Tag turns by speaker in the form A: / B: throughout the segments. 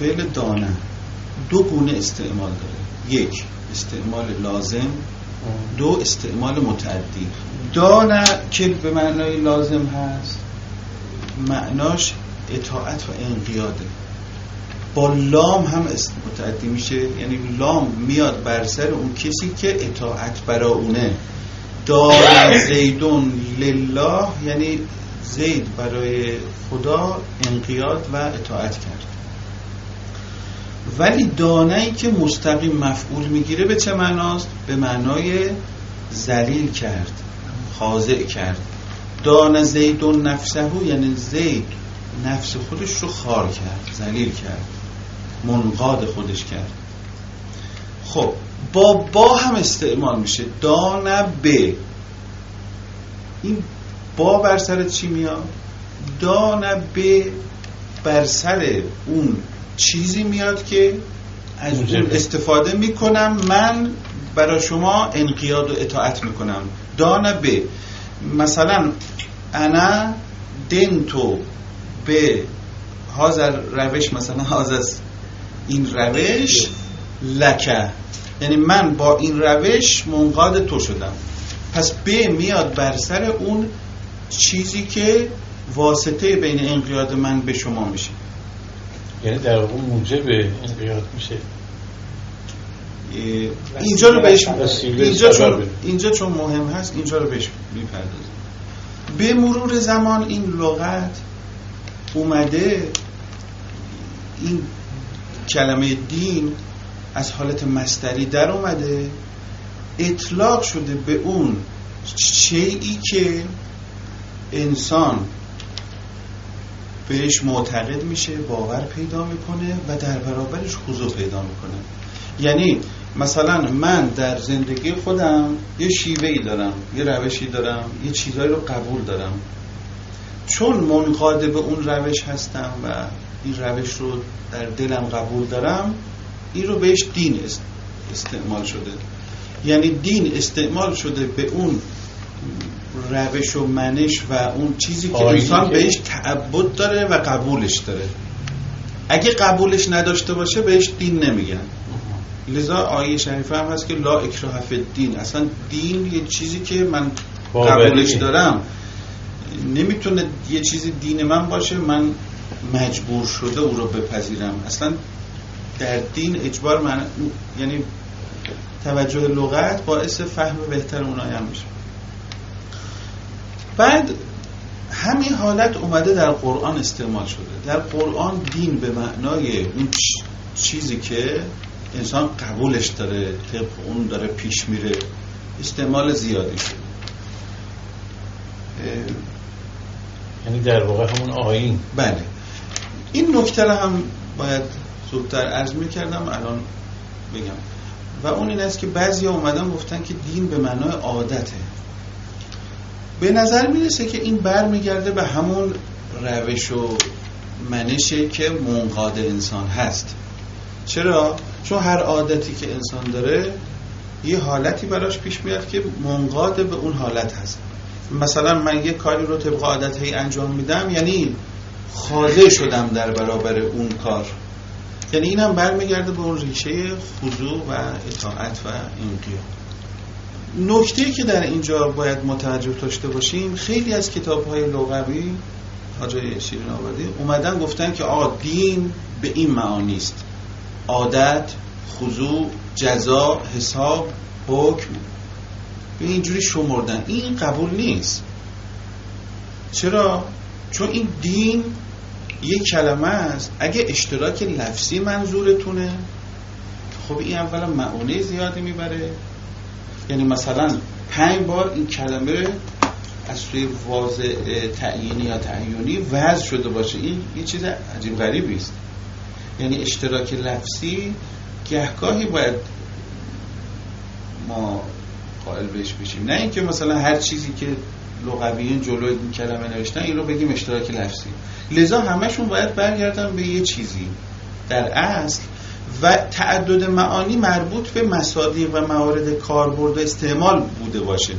A: فعل دانه. دو گونه استعمال داره. یک استعمال لازم. دو استعمال متعدی. دانه که به معنای لازم هست معناش اطاعت و انقیاده. با لام هم متعدی میشه. یعنی لام میاد بر سر اون کسی که اطاعت برا اونه. دار زیدون لله یعنی زید برای خدا انقیاد و اطاعت کرد. ولی دانه که مستقیم مفعول می‌گیره به چه معناست؟ به معنای زلیل کرد خاضع کرد. دانه زیدون نفسه یعنی زید نفس خودش رو خار کرد زلیل کرد منقاد خودش کرد. خب با با هم استعمال میشه. دانه به. این با بر سر چی میاد؟ دانه به بر سر اون چیزی میاد که از اون استفاده می‌کنم. من برای شما انقیاد و اطاعت می‌کنم. دانه به مثلا انا دنتو به هازر روش مثلا هازر این روش لکه. یعنی من با این روش منقاد تو شدم. پس به میاد بر سر اون چیزی که واسطه بین انقیاد من به شما میشه.
B: یعنی در واقع موجب انقیاد میشه.
A: اینجا رو بهش اینجا چون اینجا چون مهم هست اینجا رو بهش می‌پردازیم. به مرور زمان این لغت اومده این کلمه دین از حالت مستری در اومده اطلاق شده به اون شیعی که انسان بهش معتقد میشه باور پیدا می‌کنه و در برابرش خضوع پیدا می‌کنه. یعنی مثلا من در زندگی خودم یه شیوهی دارم یه روشی دارم یه چیزهایی رو قبول دارم. چون منقاد به اون روش هستم و این روش رو در دلم قبول دارم این رو بهش دین استعمال شده. یعنی دین استعمال شده به اون روش و منش و اون چیزی که انسان بهش تعبد داره و قبولش داره. اگه قبولش نداشته باشه بهش دین نمیگن. لذا آیه شریفه هم هست که لا اکراه فی دین اصلا دین یه چیزی که من قبولش دارم. نمی‌تونه یه چیزی دین من باشه من مجبور شده او رو بپذیرم. اصلا در دین اجبار من یعنی توجه لغت باعث فهم بهتر اونایی هم میشه. بعد همین حالت اومده در قرآن استعمال شده. در قرآن دین به معنای اون چیزی که انسان قبولش داره طبق اون داره پیش میره استعمال زیادی شده.
B: یعنی در واقع همون آین
A: بله. این نکته هم باید زودتر عرض می‌کردم الان بگم. و اون این است که بعضی اومدن گفتن که دین به معنای عادته. به نظر می‌رسه که این بر میگرده به همون روش و منشه که منقاد انسان هست. چرا؟ چون هر عادتی که انسان داره یه حالتی براش پیش میاد که منقاد به اون حالت هست. مثلا من یه کاری رو طبق عادت هی انجام میدم یعنی خاضع شدم در برابر اون کار. یعنی این هم برمیگرده به اون ریشه خضوع و اطاعت و انقیاد. نکته که در اینجا باید متوجه داشته باشیم خیلی از کتاب های لغوی حاجای شیرین آبادی اومدن گفتن که آقا دین به این معانی است. عادت خضوع جزا حساب حکم. به اینجوری شمردن. این قبول نیست. چرا؟ چون این دین یک کلمه است. اگه اشتراک لفظی منظورتونه خب این اولا معونه زیادی می‌بره. یعنی مثلا پنج بار این کلمه از سوی واضع تعیینی یا تعیینی وضع شده باشه. این یه چیز عجیب غریبی است. یعنی اشتراک لفظی گهگاهی باید ما قائل بهش بشیم. نه اینکه مثلا هر چیزی که لغویین جلوی این کلمه نوشتن این رو بگیم اشتراک لفظی. لذا همشون باید برگردن به یه چیزی. در اصل و تعدد معانی مربوط به مصادیق و موارد کاربرد و استعمال بوده باشه.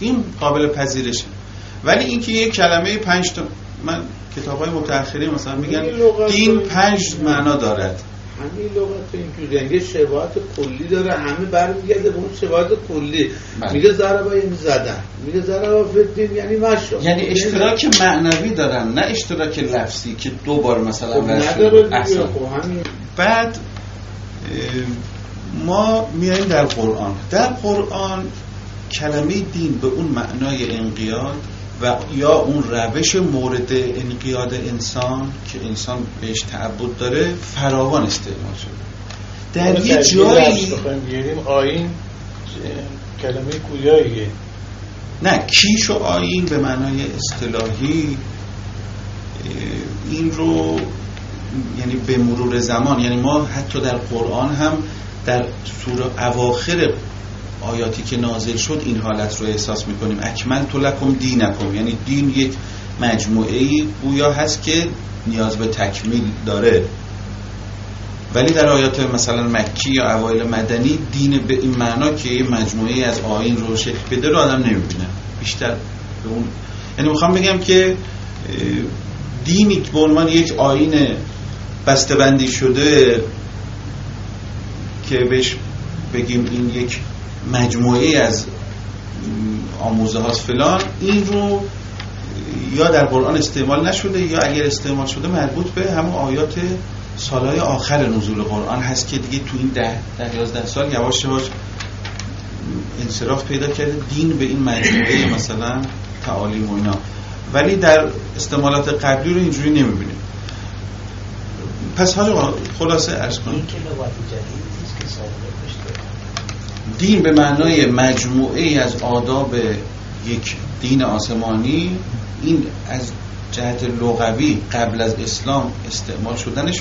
A: این قابل پذیرشه. ولی اینکه یک کلمه پنج تا من کتاب های متأخری مثلا میگن
C: این
A: دین پنج معنا دارد.
C: همین لغت اینجوری یه شباهت کلی داره. همه برمیگرده به اون شباهت کلی.
A: بله.
C: میگه ضربه یعنی زدن. میگه ضربه فدین یعنی مشو
A: یعنی اشتراک معنوی دارن نه اشتراک لفظی که دو بار مثلا
C: خب نداره
A: احسن.
C: خب همین.
A: بعد ما میاییم در قرآن. در قرآن کلمه دین به اون معنای انقیاد و یا اون روش مورد انقیاد انسان که انسان بهش تعبد داره فراوان استعمال شده. در یه جایی
B: بیاریم آین کلمه گویاییه
A: نه کیش و آیین به معنای اصطلاحی این رو یعنی به مرور زمان یعنی ما حتی در قرآن هم در سوره اواخر آیاتی که نازل شد این حالت رو احساس می‌کنیم. اکمل تو لکم دینکم. یعنی دین یک مجموعه ای گویا هست که نیاز به تکمیل داره. ولی در آیات مثلا مکی یا اوایل مدنی دین به این معنا که یه مجموعه از آین رو شکل بده رو آدم نمی‌بینه. بیشتر به اون یعنی می‌خوام بگم که دینی به عنوان یک آین بسته‌بندی شده که بهش بگیم این یک مجموعه از آموزه هاست فلان این رو یا در قرآن استعمال نشده یا اگر استعمال شده مربوط به همون آیات سالهای آخر نزول قرآن هست که دیگه تو این ده ده یازده سال یواش یواش انصراف پیدا کرده دین به این مجموعه مثلا تعالیم و اینا. ولی در استعمالات قبلی رو اینجوری نمی‌بینیم. پس حاج آقا خلاصه ارز کنیم.
D: این که لغت جدید نیست که سابقه داشته
A: دین به معنای مجموعه ای از آداب یک دین آسمانی این از جهت لغوی قبل از اسلام استعمال شدنش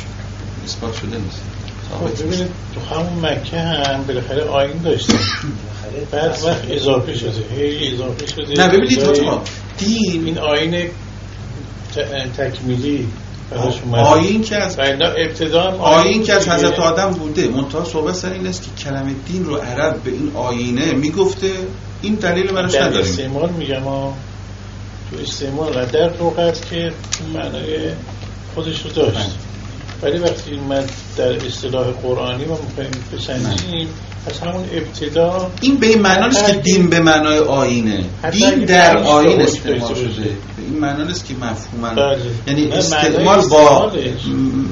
A: اثبات شده نیست.
B: خب تو همون مکه هم بالاخره آین
D: بالاخره
B: بعد وقت اضافه شده. هی اضافه شده.
A: نه ببینید آقا دین.
B: این آین تکمیلی.
A: آیین که از
B: ابتدا
A: آیین که از. حضرت آدم بوده. منتها صحبت سر این است که کلمه دین رو عرب به این آینه می‌گفته. این دلیل براش
B: در
A: نداریم.
B: استعمال میگم ها تو استعمال و در لغت که معنای خودش رو داشت. ولی وقتی من در اصطلاح قرآنی ما می‌خوایم بسنجیم از همون ابتدا
A: این به این معنا نیست که دین به معنای آینه. دین در آین استعمال. شده. به این معنا نیست که مفهوما
B: بله.
A: یعنی استعمال با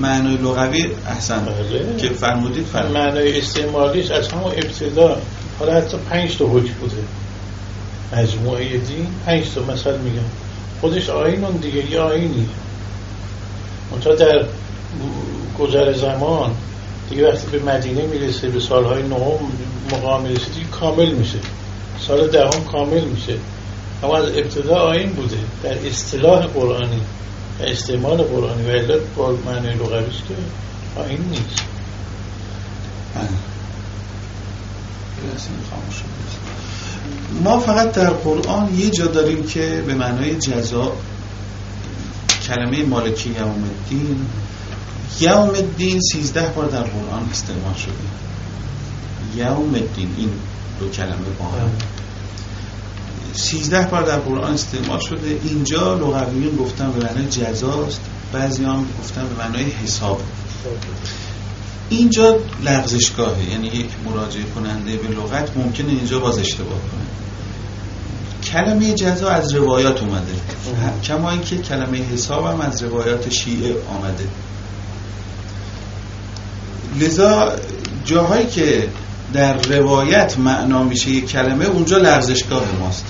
A: معنای لغوی احسن.
B: بله.
A: که فرمودید فرمودید.
B: معنای استعمالیش از همون ابتدا حالا حتی پنج تا حکم بوده. مجموعه دین پنج تا مثلا میگم. خودش آین اون دیگه یه آینی منتها در گذر زمان دیگه وقتی به مدینه می‌رسه به سالهای نهم مقام می‌رسه دیگه کامل میشه. سال دهم کامل میشه. اما از ابتدا آین بوده. در اصطلاح قرآنی و استعمال قرآنی و الا با معنی لغویش که آین نیست.
A: ما فقط در قرآن یه جا داریم که به معنای جزا کلمه مالکی یوم الدین یوم الدین سیزده بار در قرآن استعمال شده. یوم الدین این دو کلمه با هم. سیزده بار در قرآن استعمال شده. اینجا لغویون گفتن به معنای جزاست بعضی هم گفتن به معنای حساب. اینجا لغزشگاهه یعنی یک مراجعه کننده به لغت ممکنه اینجا باز اشتباه کنه. کلمه جزا از روایات اومده. کما اینکه کلمه حساب هم از روایات شیعه آمده. لذا جاهایی که در روایت معنا میشه یک کلمه اونجا لرزشگاه ماست.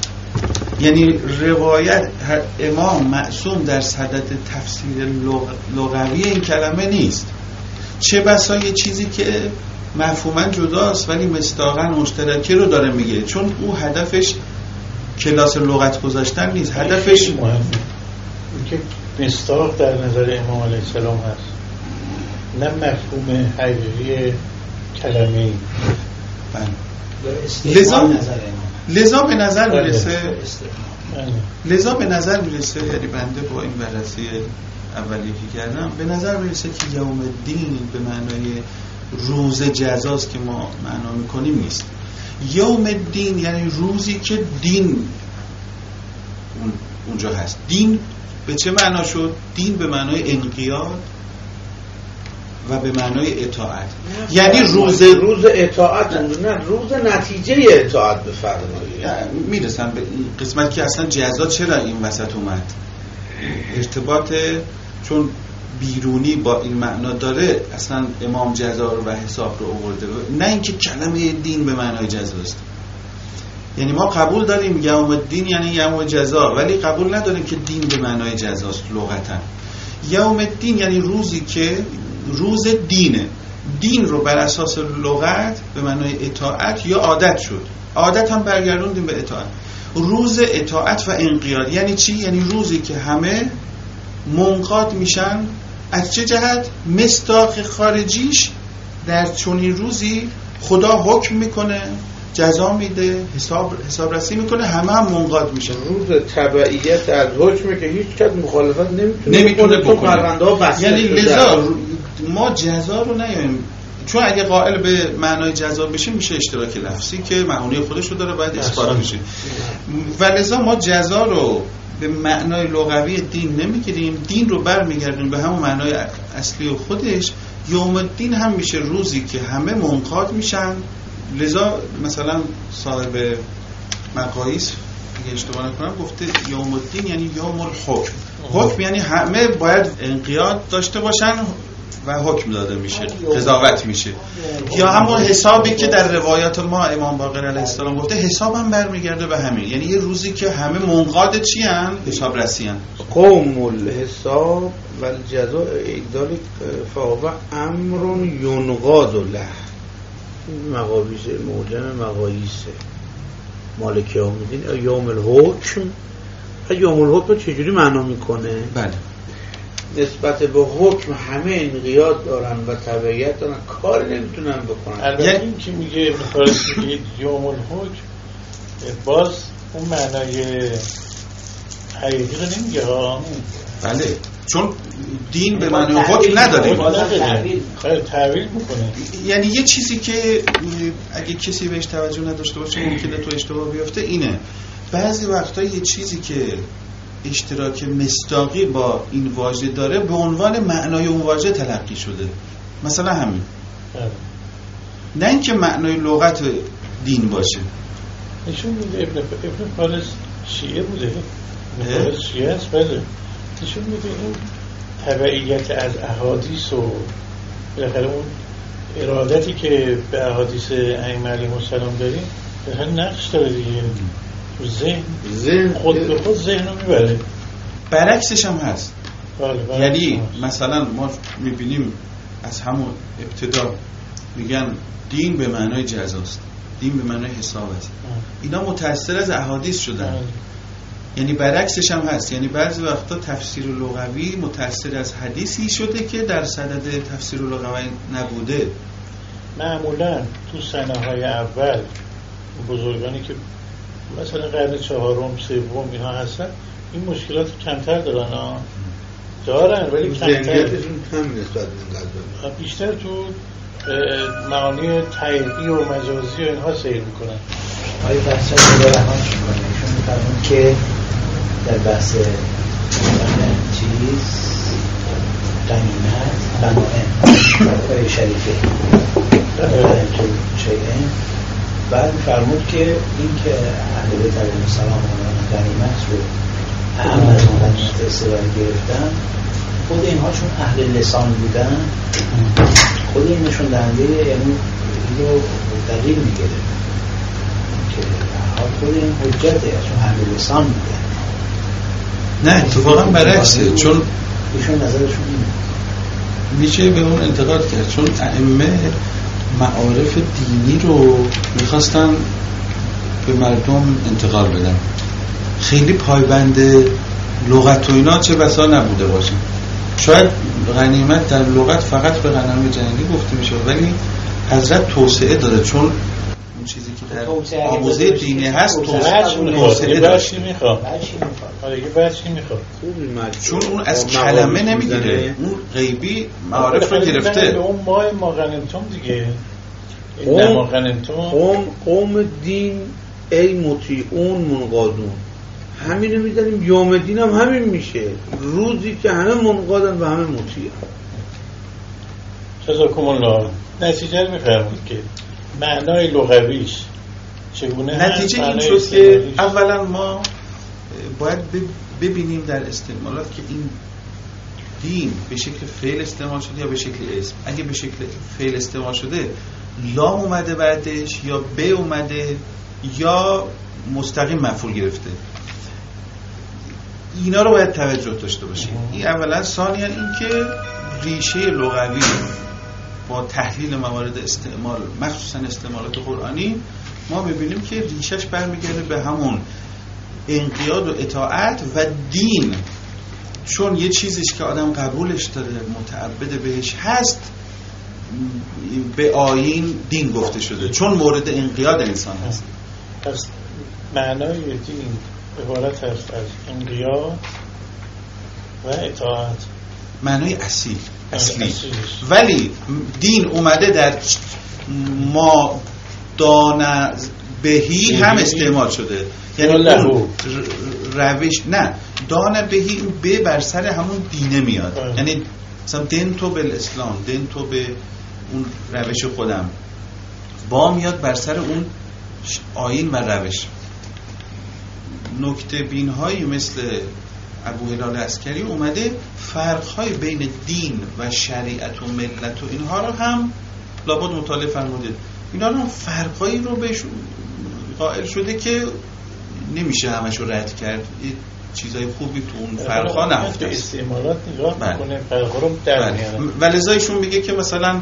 A: یعنی روایت امام معصوم در صدد تفسیر لغ- لغوی این کلمه نیست. چه بسا یه چیزی که مفهوما جداست ولی مستاقا مشترکی رو داره میگه. چون او هدفش کلاس لغت گذاشتن نیست هدفش
B: اینکه مستاق در نظر امام علیه السلام هست. نه مفهوم حقیقی کلمه ای
A: بله. لذا- لذا به نظر
B: بله.
A: می‌رسه
D: استعمال.
A: لذا به نظر می‌رسه یعنی بنده با این بررسی اولیه که کردم به نظر می‌رسه که یوم الدین به معنای روز جزاست که ما معنا می‌کنیم نیست یوم الدین یعنی روزی که دین اون اونجا هست دین به چه معنا شد دین به معنای انقیاد و به معنای اطاعت. یعنی روز
C: روز اطاعت نه روز نتیجه اطاعت بفرمایید.
A: می‌رسم به این قسمت که اصلا جزا چرا این وسط اومد؟ ارتباط چون بیرونی با این معنا داره اصلا امام جزا رو و حساب رو آورده. نه اینکه کلمه دین به معنای جزاست. یعنی ما قبول داریم یوم الدین یعنی یوم جزا ولی قبول نداریم که دین به معنای جزاست لغتا. یوم الدین یعنی روزی که روز دینه دین رو بر اساس لغت به معنای اطاعت یا عادت شد عادت هم برگردوندیم به اطاعت روز اطاعت و انقیاد یعنی چی؟ یعنی روزی که همه منقاد میشن از چه جهت؟ مستاق خارجیش در چنین روزی خدا حکم می‌کنه جزا میده حساب حسابرسی می‌کنه همه هم منقاد میشن
C: روز تبعیت از حکمه که هیچ کس مخالفت نمی‌تونه
A: نمی‌تونه
C: بکنه،. پرونده ها
A: یعنی. لذا ما جزا رو نیایم چون اگه قائل به معنای جزا بشیم میشه اشتراک لفظی که معانی خودش رو داره باید اثبات بشه. و لذا ما جزا رو به معنای لغوی دین نمی‌گیریم. دین رو برمیگردیم به همون معنای اصلی خودش. یوم الدین هم میشه روزی که همه منقاد میشن. لذا مثلا صاحب مقایس اگه اشتباه نکنم گفته یوم الدین یعنی یوم الحکم حکم یعنی همه باید انقیاد داشته باشن. و حکم داده میشه قضاوت میشه. یا همون حسابی که در روایات ما امام باقر علیه السلام گفته حساب هم برمیگرده به همین. یعنی یه روزی که همه منقاد چی هن؟ حساب رسی هن.
C: قوم الحساب و الجزاء اگدال فهو امر ینقاد له. مقابیس معجم مقاییسه مالک یوم الدین یوم الحکم. و یوم الحکم چجوری معنا می‌کنه؟
A: بله.
C: نسبت به حکم همه انقیاد دارن و تبعیت دارن کاری نمی‌تونن بکنن.
B: البته
A: یعنی-
B: این که میگه؟ ابن فارس یوم الحکم باز اون معنای حقیقی رو نمیگه ها.
A: بله چون دین به معنی حکم نداره.
B: نداره. خیلی تعویل می‌کنه.
A: یعنی یه چیزی که اگه کسی بهش توجه نداشته باشه ممکنه تو اشتباه بیفته اینه. بعضی وقتا یه چیزی که اشتراک مستاقی با این واژه داره به عنوان معنای اون واژه تلقی شده. مثلا همین.
B: بله.
A: نه اینکه معنای لغت دین باشه.
B: نشون میده ابن, ابن فارس شیعه بوده. ابن؟ فارس شیعه است بله. نشون میده این تبعیت از احادیث و بالاخره اون ارادتی که به احادیث ائمه علیهم السلام داریم بالاخره نقش داره دیگه. ذهن.
C: ذهن.
B: خود به خود ذهن رو می‌بره.
A: برعکسش هم هست.
B: بله بله.
A: یعنی مثلا ما می‌بینیم از همون ابتدا میگن دین به معنای جزاست. دین به معنای حساب است. اینا متأثر از احادیث شدن.
B: بله.
A: یعنی برعکسش هم هست. یعنی بعضی وقتا تفسیر لغوی متأثر از حدیثی شده که در صدد تفسیر لغوی نبوده.
B: معمولا تو سنه های اول بزرگانی که مثلا قرن چهارم سوم اینا هستن. این مشکلات کمتر دارن ها دارن ولی کمتر.
C: کم نسبت
B: بیشتر تو معانی طیبی و مجازی و اینها سیر می‌کنن.
D: آقای بحث رحمان ایشون میفرمون که در بحث چیز غنیمت غنائم آقای شریفه تو شیئن بعد میفرمود که این که اهل بیت علیهم السلام غنیمت رو اهم از غنیمت استفاده گرفتن خود اینها چون اهل لسان بودن. خود این نشون دهنده یعنی رو دلیل می‌گیره که حال خود این حجته چون اهل لسان بودن
A: نه اتفاقا برعکسه چون
D: ایشون نظرشون اینه.
A: میشه به اون انتقاد کرد چون ائمه معارف دینی رو می‌خواستن به مردم انتقال بدن. خیلی پایبند لغت و اینا چه بسا نبوده باشه. شاید غنیمت در لغت فقط به غنم جنگی گفته میشه ولی حضرت توسعه داده چون اون چیزی که در
D: توسعه اگه
A: آموزه دینی هست
D: توسعه
A: توسعه
D: بعد چی می‌خواد؟
B: آره.
A: چون اون از
C: با
A: کلمه نمی‌گیره. اون غیبی معارف رو گرفته.
B: اون ماه ما غنمتم دیگه.
C: قوم- قوم قوم دین ای مطیعون منقادون. همینو می‌زنیم. یوم دین هم همین میشه. روزی که همه منقادن و همه مطیع
B: جزاکم الله. نتیجه رو میفرمود که معنای لغویش
A: نتیجه این شد که اولا ما باید ببینیم در استعمالات که این دین به شکل فعل استعمال شده یا به شکل اسم. اگه به شکل فعل استعمال شده لام اومده بعدش یا ب اومده یا مستقیم مفعول گرفته. اینا رو باید توجه داشته باشیم. این اولا. ثانیا اینکه ریشه لغوی با تحلیل موارد استعمال مخصوصا استعمالات قرآنی ما می‌بینیم که ریشش برمیگرده به همون انقیاد و اطاعت و دین. چون یه چیزیش که آدم قبولش داره متعبد بهش هست به آین دین گفته شده. چون مورد انقیاد انسان هست.
B: پس معنای دین عبارت هست از انقیاد و اطاعت.
A: معنای اصیل اصلی. ولی دین اومده در ما دان بهی هم استعمال شده. یعنی روش نه. دان بهی اون به بر سر همون دینه میاد. یعنی مثلا دین تو به اسلام دین تو به اون روش خودم. با میاد بر سر اون آین و روش. نکته بین هایی مثل ابو هلال اسکری اومده فرق های بین دین و شریعت و ملت و اینها رو هم لابد مطالعه فرموده اینا رو فرقایی رو بهش قائل شده که نمیشه همش رو رد کرد. چیزای خوبی تو اون فرقا نهفته
B: است. استعمالات نگاه بله. می‌کنه فرقا رو در
A: بله. و میگه که مثلا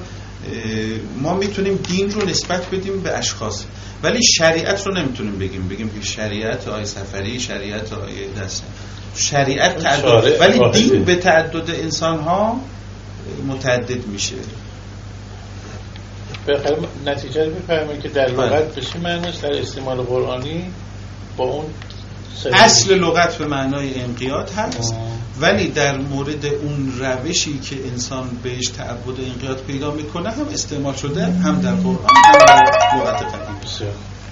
A: ما می‌تونیم دین رو نسبت بدیم به اشخاص ولی شریعت رو نمی‌تونیم بگیم. بگیم که شریعت آی سفری شریعت آی دست. شریعت تعدد. ولی دین به تعدد انسان ها متعدد میشه.
B: به نتیجه رو بفرمایید که در بله. لغت بشه معنیش در استعمال قرآنی با اون
A: اصل لغت به معنای انقیاد هست ولی در مورد اون روشی که انسان بهش تعبد انقیاد پیدا می‌کنه هم استعمال شده هم در قرآن هم در لغت قدیم.